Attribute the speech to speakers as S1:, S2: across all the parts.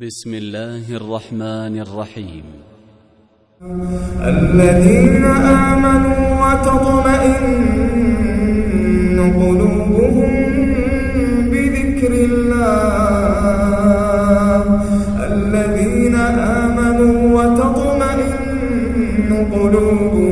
S1: بسم الله الرحمن الرحيم.
S2: الذين آمنوا وتطمئن قلوبهم بذكر الله. الذين آمنوا وتطمئن قلوبهم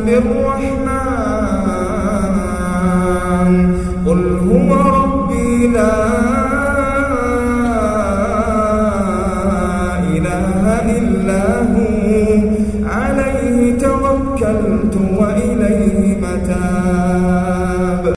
S2: بالرحمن قل هو ربي لا إله إلا هو. عليه توكلت وإليه